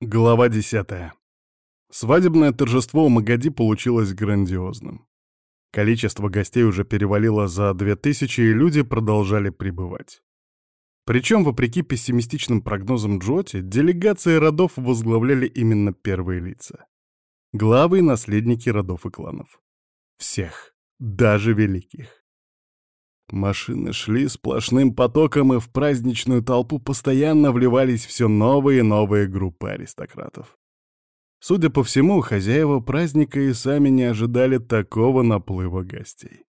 Глава 10. Свадебное торжество у Магади получилось грандиозным. Количество гостей уже перевалило за 2000, и люди продолжали прибывать. Причем, вопреки пессимистичным прогнозам Джоти, делегации родов возглавляли именно первые лица. Главы и наследники родов и кланов. Всех, даже великих. Машины шли сплошным потоком, и в праздничную толпу постоянно вливались все новые и новые группы аристократов. Судя по всему, хозяева праздника и сами не ожидали такого наплыва гостей.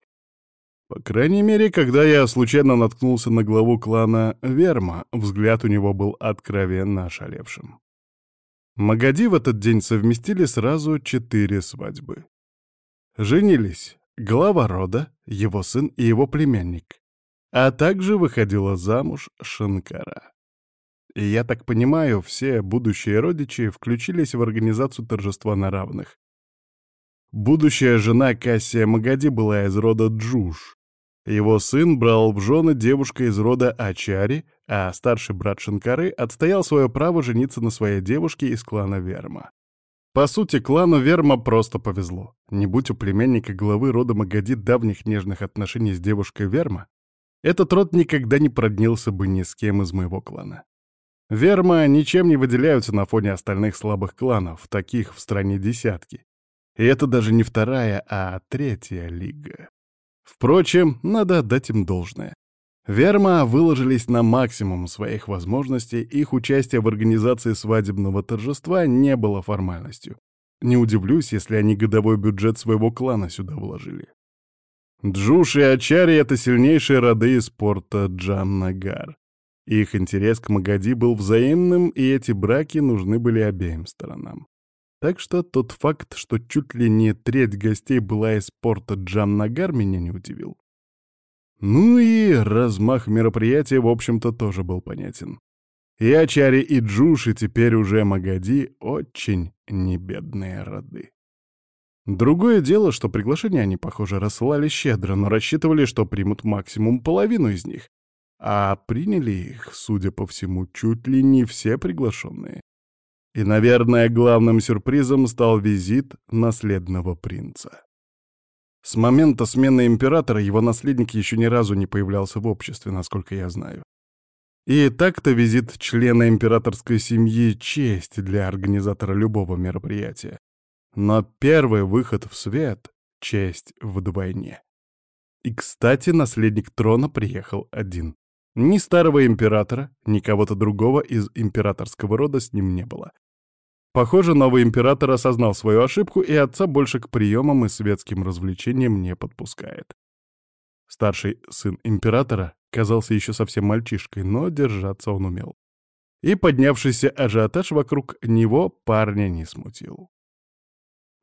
По крайней мере, когда я случайно наткнулся на главу клана Верма, взгляд у него был откровенно ошалевшим. Магади в этот день совместили сразу четыре свадьбы. Женились глава рода, его сын и его племянник, а также выходила замуж Шанкара. И я так понимаю, все будущие родичи включились в организацию торжества на равных. Будущая жена Кассия Магади была из рода Джуш. Его сын брал в жены девушка из рода Ачари, а старший брат Шанкары отстоял свое право жениться на своей девушке из клана Верма. По сути, клану Верма просто повезло. Не будь у племянника главы рода Магади давних нежных отношений с девушкой Верма, этот род никогда не проднился бы ни с кем из моего клана. Верма ничем не выделяются на фоне остальных слабых кланов, таких в стране десятки. И это даже не вторая, а третья лига. Впрочем, надо отдать им должное. Верма выложились на максимум своих возможностей, их участие в организации свадебного торжества не было формальностью. Не удивлюсь, если они годовой бюджет своего клана сюда вложили. Джуш и Ачари — это сильнейшие роды из порта Джамнагар. Их интерес к Магади был взаимным, и эти браки нужны были обеим сторонам. Так что тот факт, что чуть ли не треть гостей была из порта Джамнагар, меня не удивил. Ну и размах мероприятия, в общем-то, тоже был понятен. И Ачари, и Джуши, теперь уже Магади, очень небедные роды. Другое дело, что приглашения они, похоже, рассылали щедро, но рассчитывали, что примут максимум половину из них. А приняли их, судя по всему, чуть ли не все приглашенные. И, наверное, главным сюрпризом стал визит наследного принца. С момента смены императора его наследник еще ни разу не появлялся в обществе, насколько я знаю. И так-то визит члена императорской семьи — честь для организатора любого мероприятия. Но первый выход в свет — честь вдвойне. И, кстати, наследник трона приехал один. Ни старого императора, ни кого-то другого из императорского рода с ним не было. Похоже, новый император осознал свою ошибку и отца больше к приемам и светским развлечениям не подпускает. Старший сын императора казался еще совсем мальчишкой, но держаться он умел. И поднявшийся ажиотаж вокруг него парня не смутил.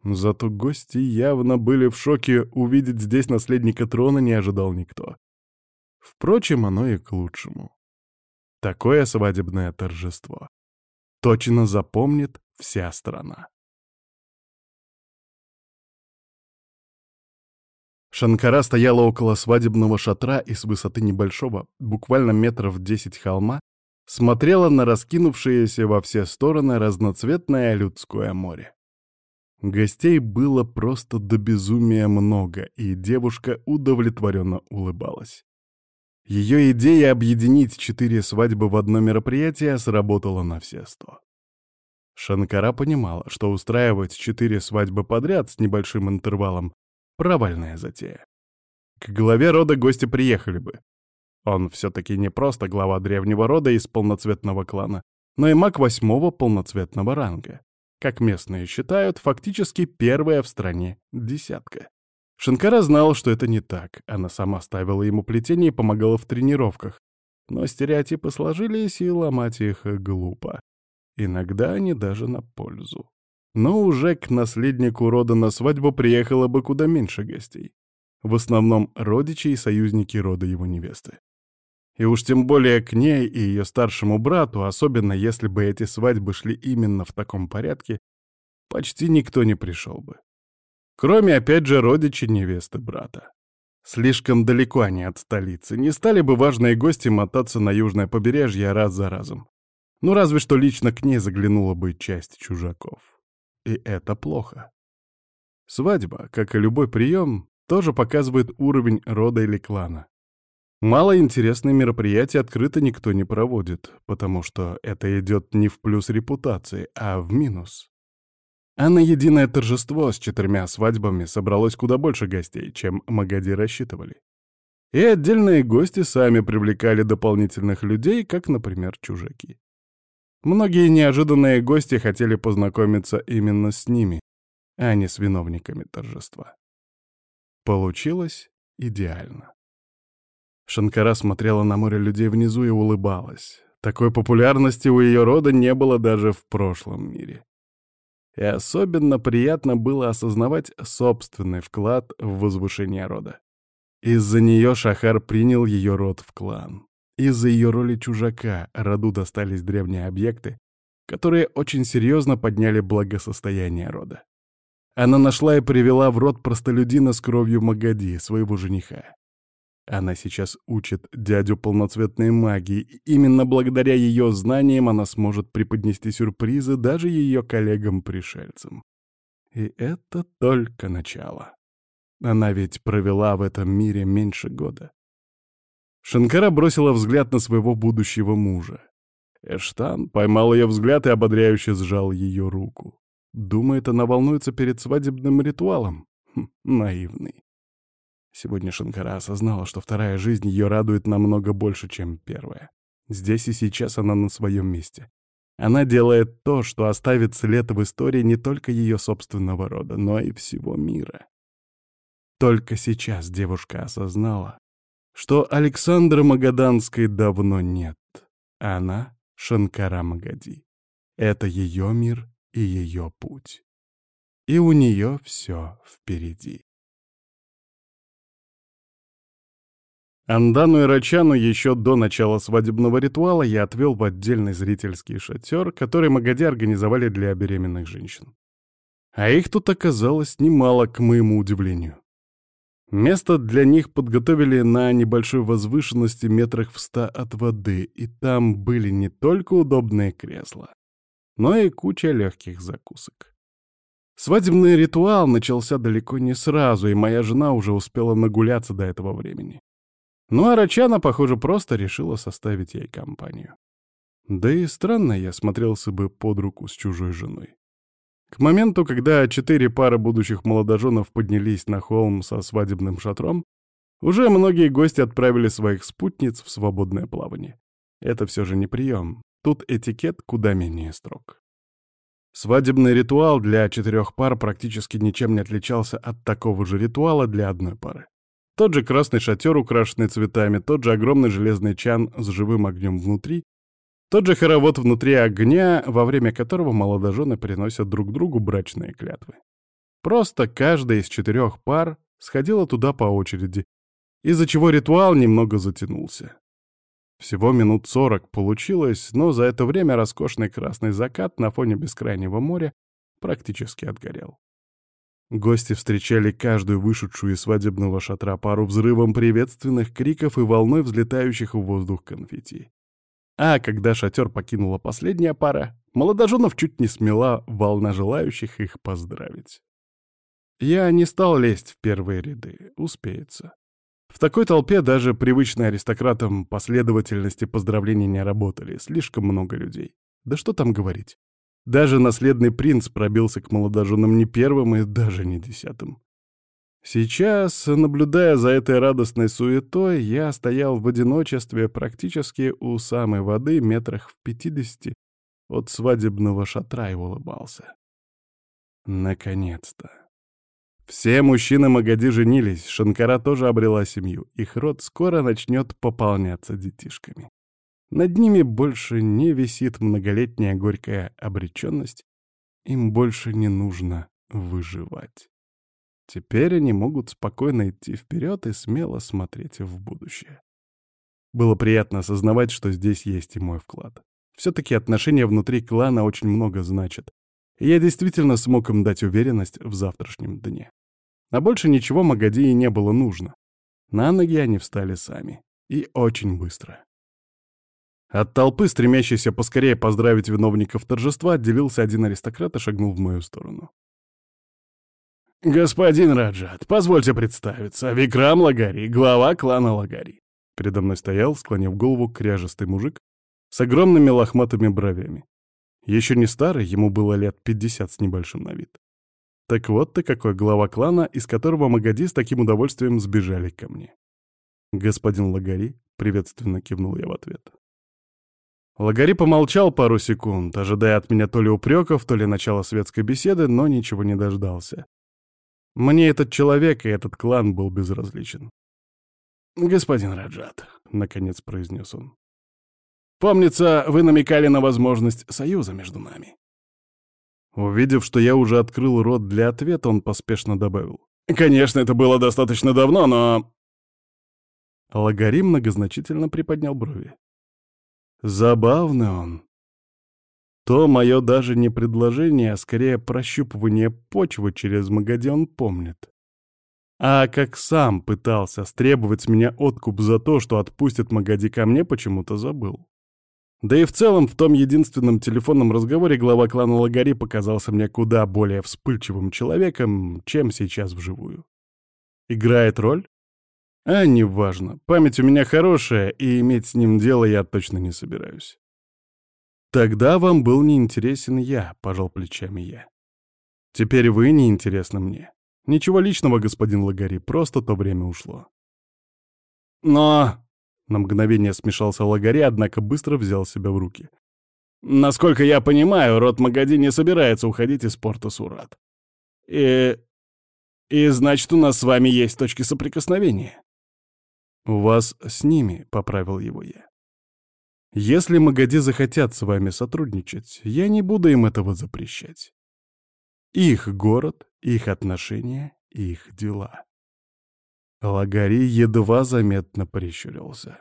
Зато гости явно были в шоке, увидеть здесь наследника трона не ожидал никто. Впрочем, оно и к лучшему. Такое свадебное торжество точно запомнит вся страна. Шанкара стояла около свадебного шатра и с высоты небольшого, буквально метров десять холма, смотрела на раскинувшееся во все стороны разноцветное людское море. Гостей было просто до безумия много, и девушка удовлетворенно улыбалась. Ее идея объединить четыре свадьбы в одно мероприятие сработала на все сто. Шанкара понимала, что устраивать четыре свадьбы подряд с небольшим интервалом — провальная затея. К главе рода гости приехали бы. Он все-таки не просто глава древнего рода из полноцветного клана, но и маг восьмого полноцветного ранга. Как местные считают, фактически первая в стране десятка. Шанкара знал, что это не так. Она сама ставила ему плетение и помогала в тренировках. Но стереотипы сложились, и ломать их глупо. Иногда они даже на пользу. Но уже к наследнику рода на свадьбу приехало бы куда меньше гостей. В основном родичи и союзники рода его невесты. И уж тем более к ней и ее старшему брату, особенно если бы эти свадьбы шли именно в таком порядке, почти никто не пришел бы. Кроме, опять же, родичей невесты брата. Слишком далеко они от столицы, не стали бы важные гости мотаться на южное побережье раз за разом. Ну, разве что лично к ней заглянула бы часть чужаков. И это плохо. Свадьба, как и любой прием, тоже показывает уровень рода или клана. Малоинтересные мероприятия открыто никто не проводит, потому что это идет не в плюс репутации, а в минус. А на единое торжество с четырьмя свадьбами собралось куда больше гостей, чем Магади рассчитывали. И отдельные гости сами привлекали дополнительных людей, как, например, чужаки. Многие неожиданные гости хотели познакомиться именно с ними, а не с виновниками торжества. Получилось идеально. Шанкара смотрела на море людей внизу и улыбалась. Такой популярности у ее рода не было даже в прошлом мире. И особенно приятно было осознавать собственный вклад в возвышение рода. Из-за нее Шахар принял ее род в клан. Из-за ее роли чужака роду достались древние объекты, которые очень серьезно подняли благосостояние рода. Она нашла и привела в род простолюдина с кровью Магади, своего жениха. Она сейчас учит дядю полноцветной магии, и именно благодаря ее знаниям она сможет преподнести сюрпризы даже ее коллегам-пришельцам. И это только начало. Она ведь провела в этом мире меньше года. Шанкара бросила взгляд на своего будущего мужа. Эштан поймал ее взгляд и ободряюще сжал ее руку. Думает, она волнуется перед свадебным ритуалом? Хм, наивный. Сегодня Шанкара осознала, что вторая жизнь ее радует намного больше, чем первая. Здесь и сейчас она на своем месте. Она делает то, что оставит след в истории не только ее собственного рода, но и всего мира. Только сейчас девушка осознала, что Александра Магаданской давно нет. Она — Шанкара Магади. Это ее мир и ее путь. И у нее все впереди. Андану и Рачану еще до начала свадебного ритуала я отвел в отдельный зрительский шатер, который Магади организовали для беременных женщин. А их тут оказалось немало, к моему удивлению. Место для них подготовили на небольшой возвышенности метрах в ста от воды, и там были не только удобные кресла, но и куча легких закусок. Свадебный ритуал начался далеко не сразу, и моя жена уже успела нагуляться до этого времени. Ну а Рачана, похоже, просто решила составить ей компанию. Да и странно я смотрелся бы под руку с чужой женой. К моменту, когда четыре пары будущих молодоженов поднялись на холм со свадебным шатром, уже многие гости отправили своих спутниц в свободное плавание. Это все же не прием. Тут этикет куда менее строг. Свадебный ритуал для четырех пар практически ничем не отличался от такого же ритуала для одной пары. Тот же красный шатер, украшенный цветами, тот же огромный железный чан с живым огнем внутри, тот же хоровод внутри огня, во время которого молодожены приносят друг другу брачные клятвы. Просто каждая из четырех пар сходила туда по очереди, из-за чего ритуал немного затянулся. Всего минут сорок получилось, но за это время роскошный красный закат на фоне бескрайнего моря практически отгорел. Гости встречали каждую вышедшую из свадебного шатра пару взрывом приветственных криков и волной взлетающих в воздух конфетти. А когда шатер покинула последняя пара, молодоженов чуть не смела волна желающих их поздравить. Я не стал лезть в первые ряды, успеется. В такой толпе даже привычной аристократам последовательности поздравлений не работали, слишком много людей. Да что там говорить. Даже наследный принц пробился к молодоженам не первым и даже не десятым. Сейчас, наблюдая за этой радостной суетой, я стоял в одиночестве практически у самой воды метрах в пятидесяти от свадебного шатра и улыбался. Наконец-то. Все мужчины Магади женились, Шанкара тоже обрела семью, их род скоро начнет пополняться детишками. Над ними больше не висит многолетняя горькая обреченность, им больше не нужно выживать. Теперь они могут спокойно идти вперед и смело смотреть в будущее. Было приятно осознавать, что здесь есть и мой вклад. Все-таки отношения внутри клана очень много значат. И я действительно смог им дать уверенность в завтрашнем дне. А больше ничего Магадии не было нужно. На ноги они встали сами. И очень быстро. От толпы, стремящейся поскорее поздравить виновников торжества, отделился один аристократ и шагнул в мою сторону. «Господин Раджат, позвольте представиться. Викрам Лагари, глава клана Лагари». Передо мной стоял, склонив голову, кряжестый мужик с огромными лохматыми бровями. Еще не старый, ему было лет пятьдесят с небольшим на вид. Так вот ты какой глава клана, из которого Магади с таким удовольствием сбежали ко мне. «Господин Лагари», — приветственно кивнул я в ответ. Лагари помолчал пару секунд, ожидая от меня то ли упреков, то ли начала светской беседы, но ничего не дождался. Мне этот человек и этот клан был безразличен. «Господин Раджат», — наконец произнес он, — «помнится, вы намекали на возможность союза между нами». Увидев, что я уже открыл рот для ответа, он поспешно добавил. «Конечно, это было достаточно давно, но...» Лагари многозначительно приподнял брови. Забавный он. То мое даже не предложение, а скорее прощупывание почвы через Магади он помнит. А как сам пытался стребовать с меня откуп за то, что отпустит Магади ко мне, почему-то забыл. Да и в целом в том единственном телефонном разговоре глава клана Лагари показался мне куда более вспыльчивым человеком, чем сейчас вживую. Играет роль? А, неважно. Память у меня хорошая, и иметь с ним дело я точно не собираюсь. Тогда вам был неинтересен я, пожал плечами я. Теперь вы неинтересны мне. Ничего личного, господин Лагари, просто то время ушло. Но... На мгновение смешался Лагари, однако быстро взял себя в руки. Насколько я понимаю, род Магади не собирается уходить из порта Сурат. И... И значит, у нас с вами есть точки соприкосновения. «У вас с ними», — поправил его я. «Если Магади захотят с вами сотрудничать, я не буду им этого запрещать. Их город, их отношения, их дела». Лагари едва заметно прищурился.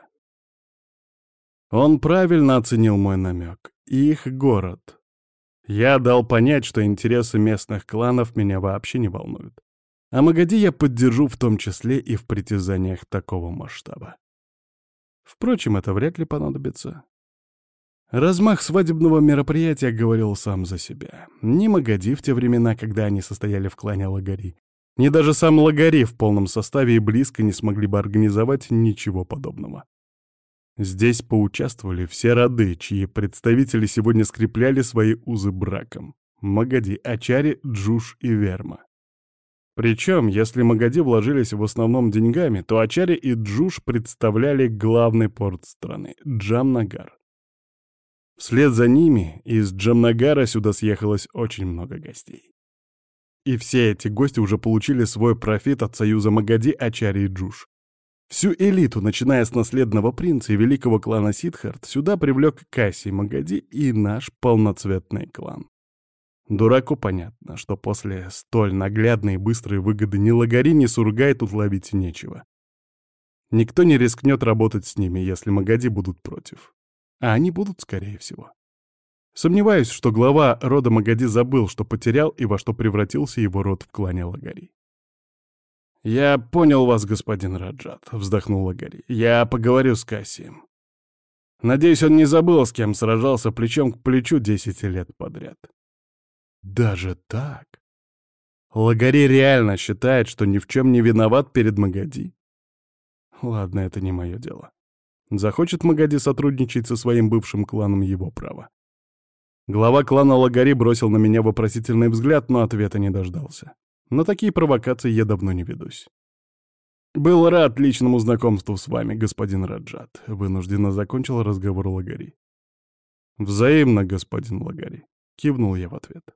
Он правильно оценил мой намек. Их город. Я дал понять, что интересы местных кланов меня вообще не волнуют. А Магади я поддержу в том числе и в притязаниях такого масштаба. Впрочем, это вряд ли понадобится. Размах свадебного мероприятия говорил сам за себя. Ни Магади в те времена, когда они состояли в клане Лагари, ни даже сам Лагари в полном составе и близко не смогли бы организовать ничего подобного. Здесь поучаствовали все роды, чьи представители сегодня скрепляли свои узы браком. Магади, Ачари, Джуш и Верма. Причем, если Магади вложились в основном деньгами, то Ачари и Джуш представляли главный порт страны — Джамнагар. Вслед за ними из Джамнагара сюда съехалось очень много гостей. И все эти гости уже получили свой профит от союза Магади, Ачари и Джуш. Всю элиту, начиная с наследного принца и великого клана Сидхарт, сюда привлек Кассий Магади и наш полноцветный клан. Дураку понятно, что после столь наглядной и быстрой выгоды ни Лагари, ни Сургай тут ловить нечего. Никто не рискнет работать с ними, если Магади будут против. А они будут, скорее всего. Сомневаюсь, что глава рода Магади забыл, что потерял и во что превратился его род в клане Лагари. «Я понял вас, господин Раджат», — вздохнул Лагари. «Я поговорю с Кассием. Надеюсь, он не забыл, с кем сражался плечом к плечу десять лет подряд». Даже так? Лагари реально считает, что ни в чем не виноват перед Магади? Ладно, это не мое дело. Захочет Магади сотрудничать со своим бывшим кланом его право. Глава клана Лагари бросил на меня вопросительный взгляд, но ответа не дождался. На такие провокации я давно не ведусь. «Был рад личному знакомству с вами, господин Раджат», — вынужденно закончил разговор Лагари. «Взаимно, господин Лагари», — кивнул я в ответ.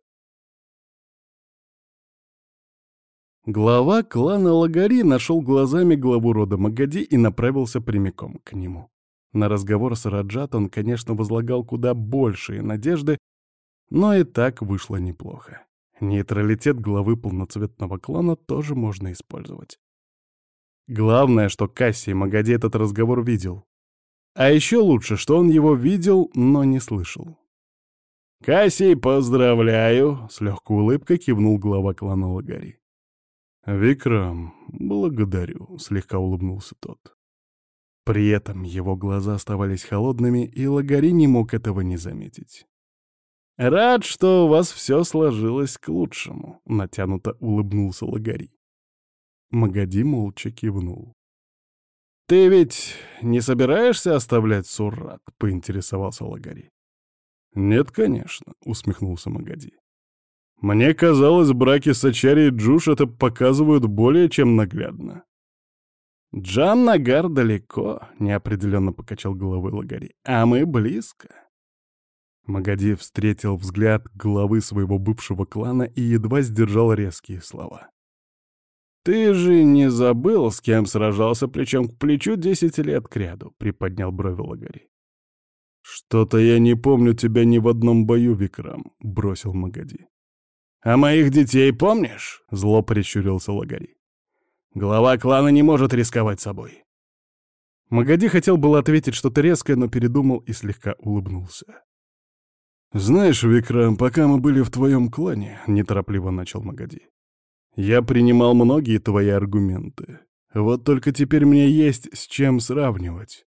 Глава клана Лагари нашел глазами главу рода Магади и направился прямиком к нему. На разговор с Раджат он, конечно, возлагал куда большие надежды, но и так вышло неплохо. Нейтралитет главы полноцветного клана тоже можно использовать. Главное, что Кассий Магади этот разговор видел. А еще лучше, что он его видел, но не слышал. «Кассий, поздравляю!» — с легкой улыбкой кивнул глава клана Лагари. «Викрам, благодарю», — слегка улыбнулся тот. При этом его глаза оставались холодными, и Лагари не мог этого не заметить. «Рад, что у вас все сложилось к лучшему», — натянуто улыбнулся Лагари. Магади молча кивнул. «Ты ведь не собираешься оставлять Суррат?» — поинтересовался Лагари. «Нет, конечно», — усмехнулся Магади. «Мне казалось, браки с Ачари и Джуш это показывают более чем наглядно». «Джан Нагар далеко», — неопределенно покачал головой Лагари, — «а мы близко». Магади встретил взгляд главы своего бывшего клана и едва сдержал резкие слова. «Ты же не забыл, с кем сражался плечом к плечу десять лет кряду?» — приподнял брови Лагари. «Что-то я не помню тебя ни в одном бою, Викрам», — бросил Магади. «А моих детей помнишь?» — зло прищурился Лагари. «Глава клана не может рисковать собой». Магади хотел было ответить что-то резкое, но передумал и слегка улыбнулся. «Знаешь, Викрам, пока мы были в твоем клане», — неторопливо начал Магади, — «я принимал многие твои аргументы. Вот только теперь мне есть с чем сравнивать.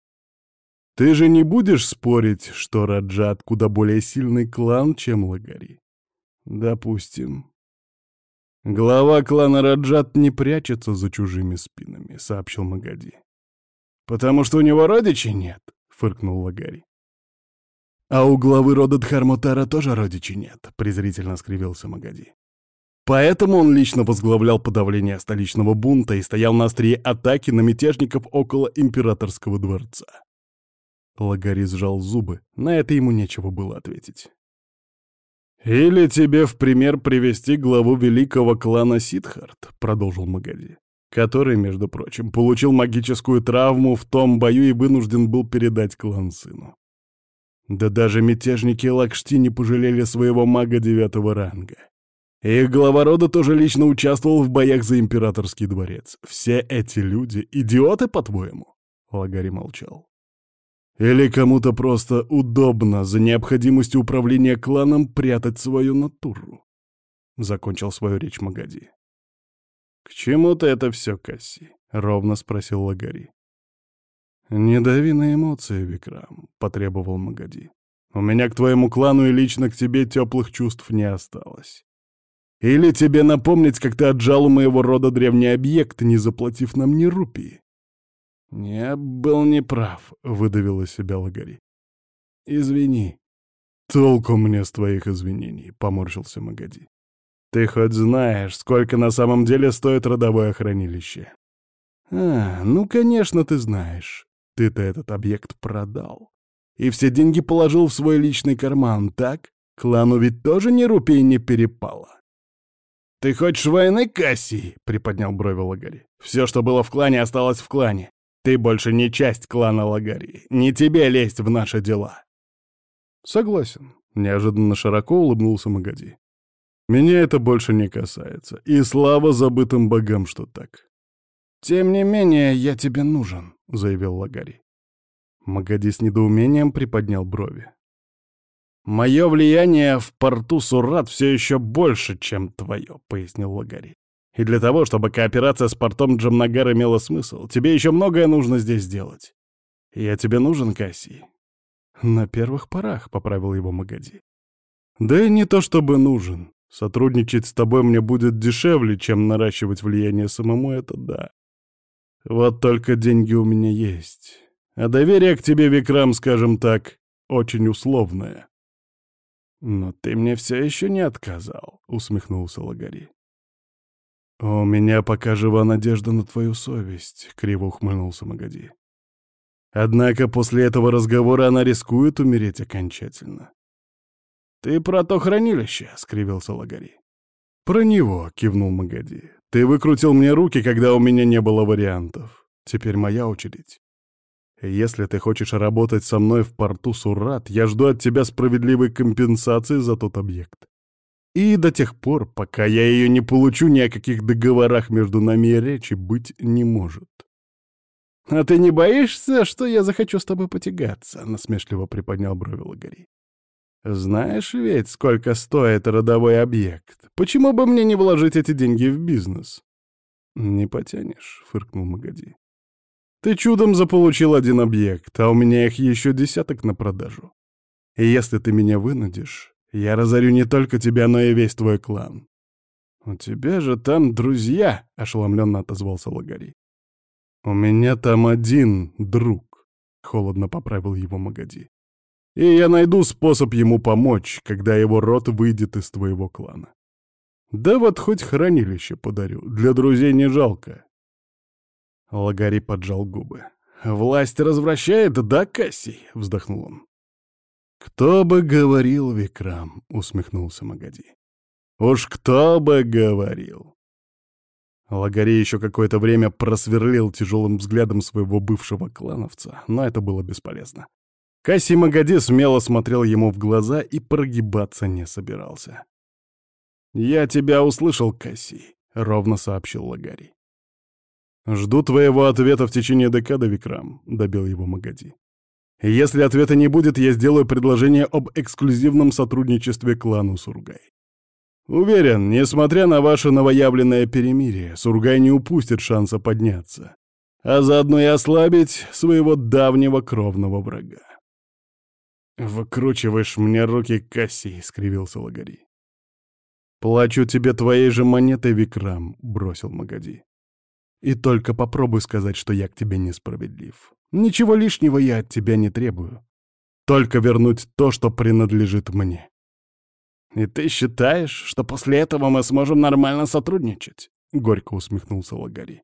Ты же не будешь спорить, что Раджат куда более сильный клан, чем Лагари? Допустим. Глава клана Раджат не прячется за чужими спинами, сообщил Магади. Потому что у него родичей нет, фыркнул Лагари. «А у главы рода Дхармотара тоже родичей нет», — презрительно скривился Магади. Поэтому он лично возглавлял подавление столичного бунта и стоял на острие атаки на мятежников около императорского дворца. Лагари сжал зубы, на это ему нечего было ответить. «Или тебе в пример привести главу великого клана Сидхарт», — продолжил Магади, который, между прочим, получил магическую травму в том бою и вынужден был передать клан сыну. Да даже мятежники Лакшти не пожалели своего мага девятого ранга. Их глава рода тоже лично участвовал в боях за императорский дворец. Все эти люди — идиоты, по-твоему?» Лагари молчал. «Или кому-то просто удобно за необходимостью управления кланом прятать свою натуру?» Закончил свою речь Магади. «К чему ты это все, Касси?» — ровно спросил Лагари. «Не дави на эмоции, Викрам», — потребовал Магади. «У меня к твоему клану и лично к тебе теплых чувств не осталось. Или тебе напомнить, как ты отжал у моего рода древний объект, не заплатив нам ни рупии?» «Я был неправ», — выдавил из себя Лагари. «Извини». «Толку мне с твоих извинений», — поморщился Магади. «Ты хоть знаешь, сколько на самом деле стоит родовое хранилище?» «А, ну, конечно, ты знаешь. Ты-то этот объект продал. И все деньги положил в свой личный карман, так? Клану ведь тоже ни рупий не перепало. «Ты хочешь войны, Кассий?» — приподнял брови Лагари. «Все, что было в клане, осталось в клане. Ты больше не часть клана Лагари. Не тебе лезть в наши дела». «Согласен», — неожиданно широко улыбнулся Магади. «Меня это больше не касается. И слава забытым богам, что так». «Тем не менее, я тебе нужен», — заявил Лагари. Магади с недоумением приподнял брови. «Мое влияние в порту Сурат все еще больше, чем твое», — пояснил Лагари. «И для того, чтобы кооперация с портом Джамнагар имела смысл, тебе еще многое нужно здесь сделать. Я тебе нужен, Кассий?» «На первых порах», — поправил его Магади. «Да и не то чтобы нужен. Сотрудничать с тобой мне будет дешевле, чем наращивать влияние самому, это да. Вот только деньги у меня есть. А доверие к тебе, Викрам, скажем так, очень условное. «Но ты мне все еще не отказал», — усмехнулся Лагари. «У меня пока жива надежда на твою совесть», — криво ухмыльнулся Магади. «Однако после этого разговора она рискует умереть окончательно». «Ты про то хранилище», — скривился Лагари. «Про него», — кивнул Магади. Ты выкрутил мне руки, когда у меня не было вариантов. Теперь моя очередь. Если ты хочешь работать со мной в порту Сурат, я жду от тебя справедливой компенсации за тот объект. И до тех пор, пока я ее не получу, ни о каких договорах между нами и речи быть не может. «А ты не боишься, что я захочу с тобой потягаться?» — насмешливо приподнял брови Лагари. Знаешь ведь, сколько стоит родовой объект. Почему бы мне не вложить эти деньги в бизнес? Не потянешь, фыркнул Магади. Ты чудом заполучил один объект, а у меня их еще десяток на продажу. И если ты меня вынудишь, я разорю не только тебя, но и весь твой клан. «У тебя же там друзья!» — ошеломленно отозвался Лагари. «У меня там один друг», — холодно поправил его Магади. «И я найду способ ему помочь, когда его род выйдет из твоего клана. Да вот хоть хранилище подарю, для друзей не жалко». Лагари поджал губы. «Власть развращает, да, Кассий?» — вздохнул он. «Кто бы говорил, Викрам?» — усмехнулся Магади. «Уж кто бы говорил!» Лагари еще какое-то время просверлил тяжелым взглядом своего бывшего клановца, но это было бесполезно. Кассий Магади смело смотрел ему в глаза и прогибаться не собирался. «Я тебя услышал, Кассий», — ровно сообщил Лагари. «Жду твоего ответа в течение декады, Викрам», — добил его Магади. «Если ответа не будет, я сделаю предложение об эксклюзивном сотрудничестве клану Сургай. Уверен, несмотря на ваше новоявленное перемирие, Сургай не упустит шанса подняться, а заодно и ослабить своего давнего кровного врага. «Выкручиваешь мне руки, Кассий», — скривился Лагари. «Плачу тебе твоей же монетой, Викрам», — бросил Магади. «И только попробуй сказать, что я к тебе несправедлив. Ничего лишнего я от тебя не требую. Только вернуть то, что принадлежит мне. «И ты считаешь, что после этого мы сможем нормально сотрудничать?» — горько усмехнулся Лагари.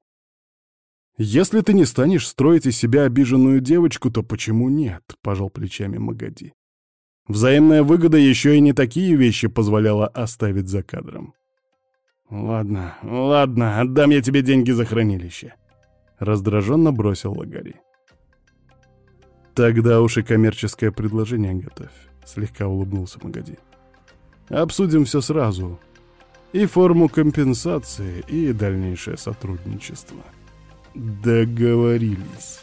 «Если ты не станешь строить из себя обиженную девочку, то почему нет?» — пожал плечами Магади. Взаимная выгода еще и не такие вещи позволяла оставить за кадром. «Ладно, ладно, отдам я тебе деньги за хранилище», — раздраженно бросил Лагари. «Тогда уж и коммерческое предложение готовь», — слегка улыбнулся Магади. Обсудим все сразу. И форму компенсации, и дальнейшее сотрудничество. Договорились.